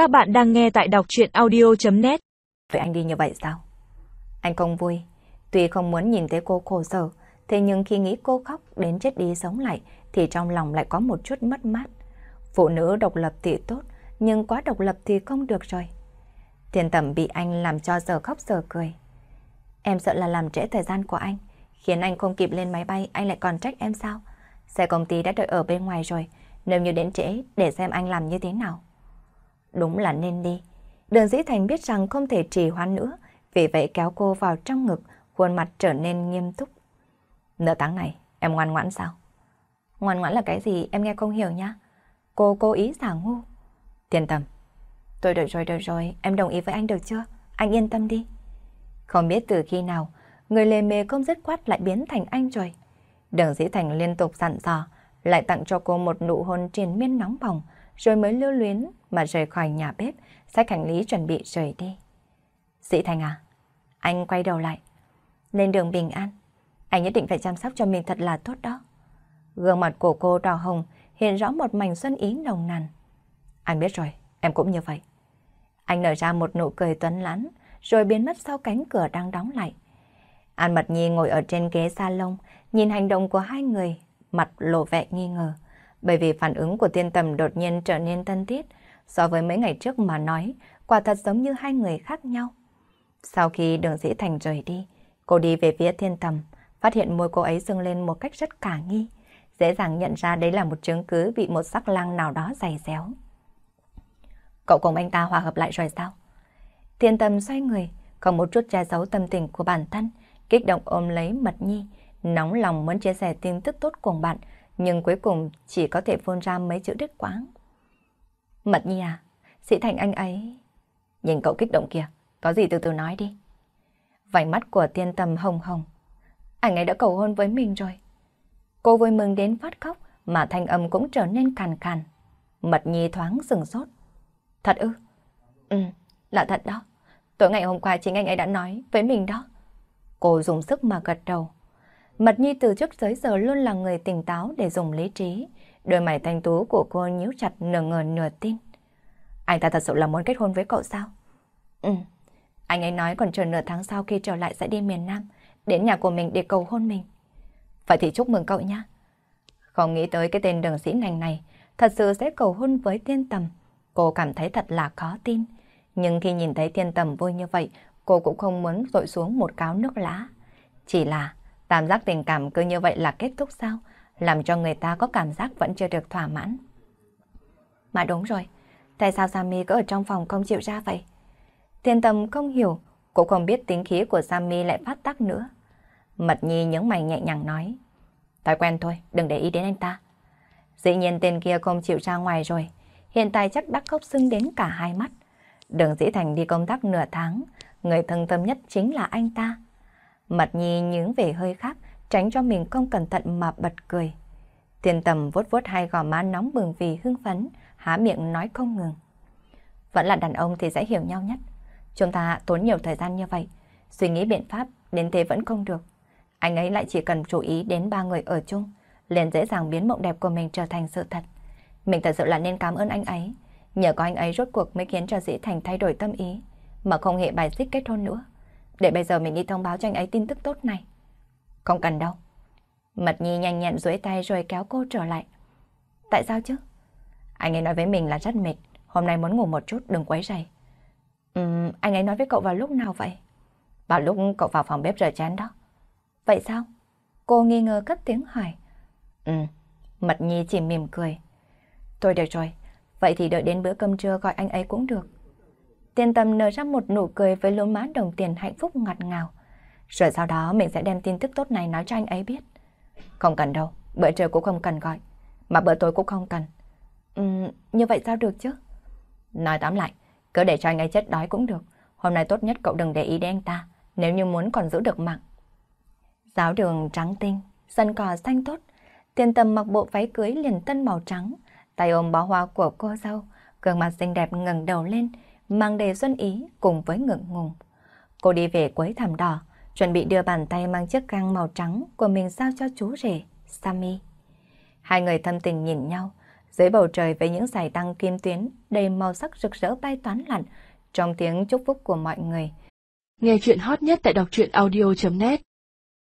Các bạn đang nghe tại đọc chuyện audio.net Vậy anh đi như vậy sao? Anh không vui. Tuy không muốn nhìn thấy cô khổ sở, thế nhưng khi nghĩ cô khóc đến chết đi sống lại thì trong lòng lại có một chút mất mát. Phụ nữ độc lập thì tốt, nhưng quá độc lập thì không được rồi. thiên tẩm bị anh làm cho giờ khóc giờ cười. Em sợ là làm trễ thời gian của anh, khiến anh không kịp lên máy bay, anh lại còn trách em sao? Xe công ty đã đợi ở bên ngoài rồi, nếu như đến trễ để xem anh làm như thế nào. Đúng là nên đi. Đường Dĩ Thành biết rằng không thể trì hoãn nữa, vì vậy kéo cô vào trong ngực, khuôn mặt trở nên nghiêm túc. Nửa tháng này, em ngoan ngoãn sao? Ngoan ngoãn là cái gì em nghe không hiểu nhá. Cô cố ý giả ngu. Tiền tầm. Tôi được rồi, được rồi, em đồng ý với anh được chưa? Anh yên tâm đi. Không biết từ khi nào, người lề mề không dứt quát lại biến thành anh rồi. Đường Dĩ Thành liên tục dặn dò, lại tặng cho cô một nụ hôn triền miên nóng bỏng, rồi mới lưu luyến mà rời khỏi nhà bếp, xách hành lý chuẩn bị rời đi. Sĩ Thành à, anh quay đầu lại. Lên đường bình an, anh nhất định phải chăm sóc cho mình thật là tốt đó. Gương mặt của cô đỏ hồng hiện rõ một mảnh xuân ý nồng nàn. Anh biết rồi, em cũng như vậy. Anh nở ra một nụ cười tuấn lãng, rồi biến mất sau cánh cửa đang đóng lại. An Mật Nhi ngồi ở trên ghế salon, nhìn hành động của hai người, mặt lộ vẻ nghi ngờ. Bởi vì phản ứng của tiên tầm đột nhiên trở nên thân thiết, so với mấy ngày trước mà nói, quả thật giống như hai người khác nhau. Sau khi đường dĩ thành rời đi, cô đi về phía thiên tầm, phát hiện môi cô ấy dâng lên một cách rất cả nghi. Dễ dàng nhận ra đấy là một chứng cứ bị một sắc lang nào đó dày xéo. Cậu cùng anh ta hòa hợp lại rồi sao? Thiên tầm xoay người, không một chút che giấu tâm tình của bản thân, kích động ôm lấy mật nhi, nóng lòng muốn chia sẻ tin tức tốt cùng bạn, nhưng cuối cùng chỉ có thể phun ra mấy chữ đứt quãng. Mật nhi à, sĩ thành anh ấy... Nhìn cậu kích động kìa, có gì từ từ nói đi. Vành mắt của tiên tầm hồng hồng. Anh ấy đã cầu hôn với mình rồi. Cô vui mừng đến phát khóc, mà thanh âm cũng trở nên càn càn. Mật nhi thoáng sừng sốt. Thật ư? Ừ, là thật đó. Tối ngày hôm qua chính anh ấy đã nói với mình đó. Cô dùng sức mà gật đầu. Mật Nhi từ trước tới giờ luôn là người tỉnh táo để dùng lý trí. Đôi mày thanh tú của cô nhíu chặt nửa ngờ nửa tin. Anh ta thật sự là muốn kết hôn với cậu sao? Ừ. Anh ấy nói còn chờ nửa tháng sau khi trở lại sẽ đi miền Nam, đến nhà của mình để cầu hôn mình. Vậy thì chúc mừng cậu nhé. Không nghĩ tới cái tên đường sĩ nành này thật sự sẽ cầu hôn với tiên tầm. Cô cảm thấy thật là khó tin. Nhưng khi nhìn thấy tiên tầm vui như vậy, cô cũng không muốn rội xuống một cáo nước lá. Chỉ là tam giác tình cảm cứ như vậy là kết thúc sao? Làm cho người ta có cảm giác vẫn chưa được thỏa mãn. Mà đúng rồi, tại sao Sammy cứ ở trong phòng không chịu ra vậy? Thiên tâm không hiểu, cũng không biết tính khí của Sammy lại phát tác nữa. Mật Nhi nhướng mày nhẹ nhàng nói. Thói quen thôi, đừng để ý đến anh ta. Dĩ nhiên tên kia không chịu ra ngoài rồi, hiện tại chắc đắc khóc sưng đến cả hai mắt. Đường Dĩ Thành đi công tác nửa tháng, người thân tâm nhất chính là anh ta. Mặt Nhi nhướng về hơi khác, tránh cho mình không cẩn thận mà bật cười. thiên tầm vuốt vuốt hai gò má nóng bừng vì hưng phấn, há miệng nói không ngừng. Vẫn là đàn ông thì sẽ hiểu nhau nhất. Chúng ta tốn nhiều thời gian như vậy, suy nghĩ biện pháp đến thế vẫn không được. Anh ấy lại chỉ cần chú ý đến ba người ở chung, liền dễ dàng biến mộng đẹp của mình trở thành sự thật. Mình thật sự là nên cảm ơn anh ấy. Nhờ có anh ấy rốt cuộc mới khiến cho Dĩ Thành thay đổi tâm ý, mà không hề bài xích kết hôn nữa. Để bây giờ mình đi thông báo cho anh ấy tin tức tốt này. Không cần đâu. Mật Nhi nhanh nhẹn duỗi tay rồi kéo cô trở lại. Tại sao chứ? Anh ấy nói với mình là rất mệt, hôm nay muốn ngủ một chút đừng quấy rầy. Ừm, anh ấy nói với cậu vào lúc nào vậy? Vào lúc cậu vào phòng bếp rửa chén đó. Vậy sao? Cô nghi ngờ cất tiếng hỏi. Ừ, Mật Nhi chỉ mỉm cười. Tôi được rồi, vậy thì đợi đến bữa cơm trưa gọi anh ấy cũng được. Tiên tâm nở ra một nụ cười với lỗ má đồng tiền hạnh phúc ngọt ngào. Rồi sau đó mình sẽ đem tin tức tốt này nói cho anh ấy biết. Không cần đâu, bữa trưa cũng không cần gọi. Mà bữa tối cũng không cần. Ừm, như vậy sao được chứ? Nói tóm lại, cứ để cho anh ấy chết đói cũng được. Hôm nay tốt nhất cậu đừng để ý đến anh ta, nếu như muốn còn giữ được mạng. Giáo đường trắng tinh, sân cỏ xanh tốt. Tiên tâm mặc bộ váy cưới liền tân màu trắng, tay ôm bó hoa của cô dâu, gương mặt xinh đẹp ngẩng đầu lên, mang đầy xuân ý cùng với ngượng ngùng. Cô đi về quấy thảm đỏ, chuẩn bị đưa bàn tay mang chiếc găng màu trắng của mình giao cho chú rể, Sammy. Hai người thâm tình nhìn nhau, Dưới bầu trời với những giải tăng kim tuyến đầy màu sắc rực rỡ bay toán lặn trong tiếng chúc phúc của mọi người. Nghe chuyện hot nhất tại đọc truyện audio.net